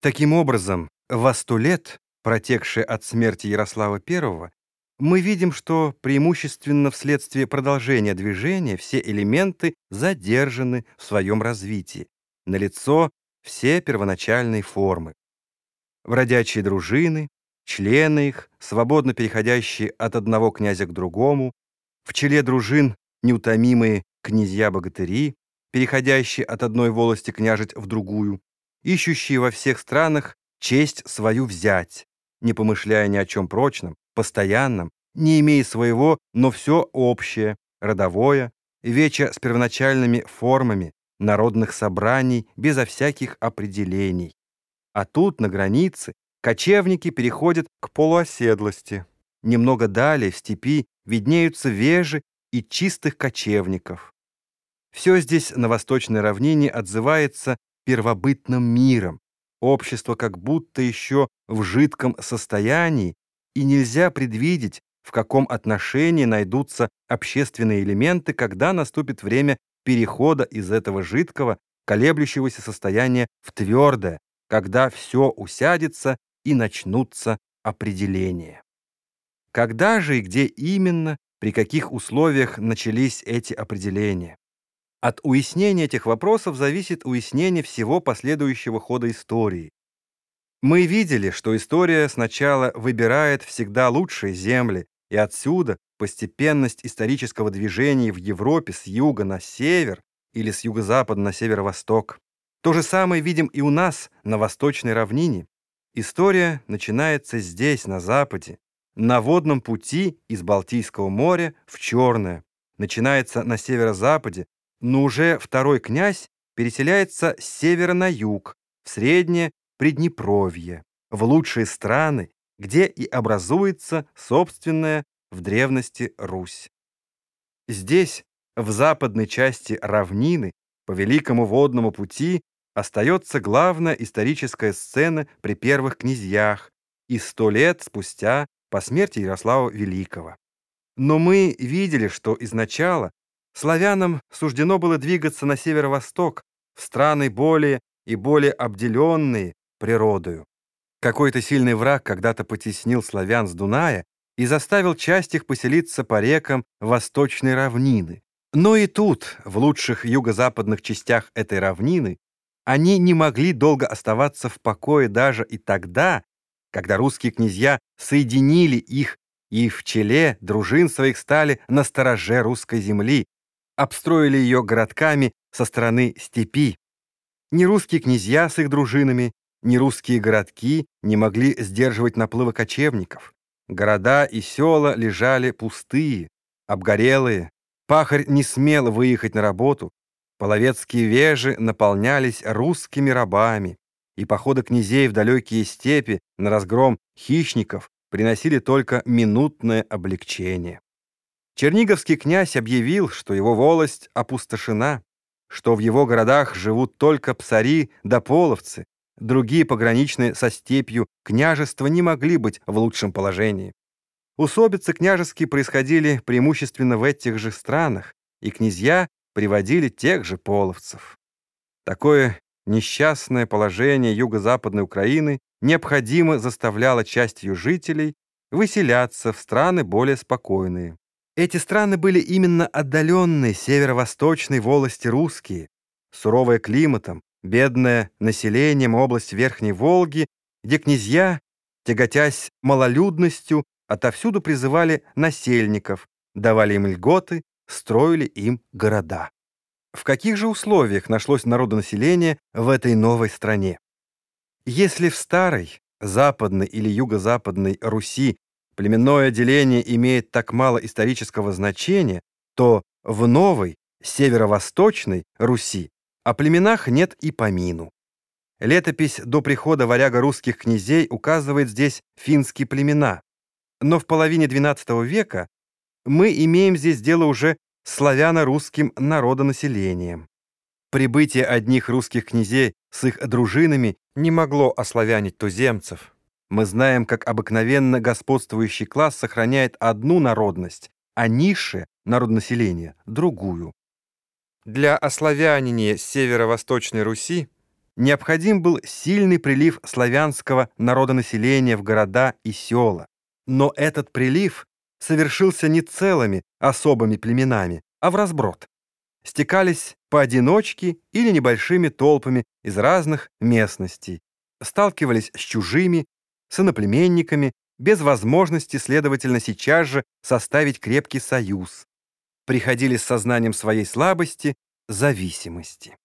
Таким образом, во сто лет, протекшие от смерти Ярослава I, мы видим, что преимущественно вследствие продолжения движения все элементы задержаны в своем развитии. Налицо все первоначальные формы. Бродячие дружины, члены их, свободно переходящие от одного князя к другому, в челе дружин неутомимые князья-богатыри, переходящие от одной волости княжить в другую, ищущие во всех странах честь свою взять, не помышляя ни о чем прочном, постоянном, не имея своего, но все общее, родовое, вече с первоначальными формами народных собраний безо всяких определений. А тут, на границе, кочевники переходят к полуоседлости. Немного далее, в степи, виднеются вежи и чистых кочевников. Все здесь на восточной равнине отзывается первобытным миром. Общество как будто еще в жидком состоянии, и нельзя предвидеть, в каком отношении найдутся общественные элементы, когда наступит время перехода из этого жидкого, колеблющегося состояния в твердое, когда все усядется и начнутся определения. Когда же и где именно, при каких условиях начались эти определения? От уяснения этих вопросов зависит уяснение всего последующего хода истории. Мы видели, что история сначала выбирает всегда лучшие земли, и отсюда постепенность исторического движения в Европе с юга на север или с юго-запада на северо-восток. То же самое видим и у нас, на восточной равнине. История начинается здесь, на западе, на водном пути из Балтийского моря в Черное, начинается на северо-западе, но уже второй князь переселяется с севера на юг, в среднее Приднепровье, в лучшие страны, где и образуется собственная в древности Русь. Здесь, в западной части равнины, по Великому водному пути, остается главная историческая сцена при первых князьях и сто лет спустя по смерти Ярослава Великого. Но мы видели, что изначало славянам суждено было двигаться на северо-восток, в страны более и более обделенные природою. Какой-то сильный враг когда-то потеснил славян с Дуная и заставил часть их поселиться по рекам восточной равнины. Но и тут, в лучших юго-западных частях этой равнины, они не могли долго оставаться в покое даже и тогда, когда русские князья соединили их и в челе дружин своих стали на стороже русской земли, обстроили ее городками со стороны степи. Ни русские князья с их дружинами, ни русские городки не могли сдерживать наплыва кочевников. Города и села лежали пустые, обгорелые. Пахарь не смел выехать на работу. Половецкие вежи наполнялись русскими рабами, и походы князей в далекие степи на разгром хищников приносили только минутное облегчение. Черниговский князь объявил, что его волость опустошена, что в его городах живут только псари да половцы, другие пограничные со степью княжества не могли быть в лучшем положении. Усобицы княжеские происходили преимущественно в этих же странах, и князья приводили тех же половцев. Такое несчастное положение юго-западной Украины необходимо заставляло часть ее жителей выселяться в страны более спокойные. Эти страны были именно отдаленные северо-восточной волости русские, суровые климатом, бедное населением область Верхней Волги, где князья, тяготясь малолюдностью, отовсюду призывали насельников, давали им льготы, строили им города. В каких же условиях нашлось народонаселение в этой новой стране? Если в старой, западной или юго-западной Руси племенное деление имеет так мало исторического значения, то в новой, северо-восточной Руси о племенах нет и помину. Летопись до прихода варяга русских князей указывает здесь финские племена, но в половине XII века мы имеем здесь дело уже славяно-русским народонаселением. Прибытие одних русских князей с их дружинами не могло ославянить туземцев. Мы знаем, как обыкновенно господствующий класс сохраняет одну народность, а низшее народонаселение — другую. Для ославянения северо-восточной Руси необходим был сильный прилив славянского народонаселения в города и села. Но этот прилив совершился не целыми особыми племенами, а в разброд. Стекались поодиночке или небольшими толпами из разных местностей, сталкивались с чужими, с иноплеменниками, без возможности, следовательно, сейчас же составить крепкий союз. Приходили с сознанием своей слабости, зависимости.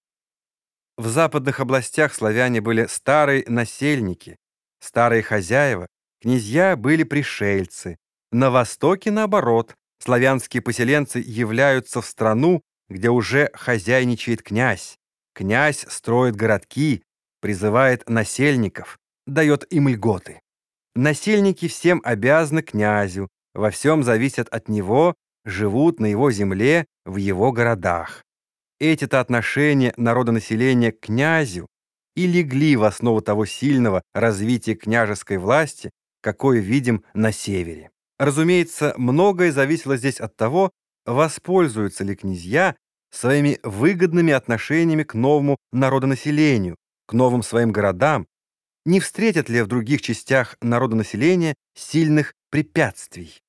В западных областях славяне были старые насельники, старые хозяева, князья были пришельцы. На востоке, наоборот, славянские поселенцы являются в страну, где уже хозяйничает князь. Князь строит городки, призывает насельников, дает им льготы. Насельники всем обязаны князю, во всем зависят от него, живут на его земле, в его городах. Эти-то отношения народонаселения к князю и легли в основу того сильного развития княжеской власти, какое видим на севере. Разумеется, многое зависело здесь от того, воспользуются ли князья своими выгодными отношениями к новому народонаселению, к новым своим городам, не встретят ли в других частях народонаселения сильных препятствий.